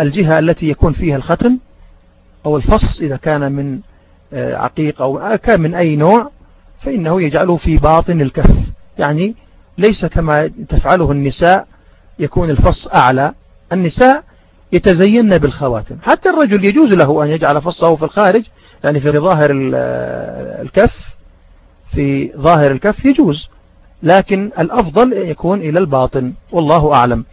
الجهة التي يكون فيها الختم أو الفص إذا كان من آه، عقيق أو آه، كان من أي نوع فإنه يجعله في باطن الكف. يعني ليس كما تفعله النساء يكون الفص أعلى. النساء يتزين بالخواتم. حتى الرجل يجوز له أن يجعل فصه في الخارج يعني في ظاهر آه، الكف في ظاهر الكف يجوز. لكن الأفضل يكون إلى الباطن. والله أعلم.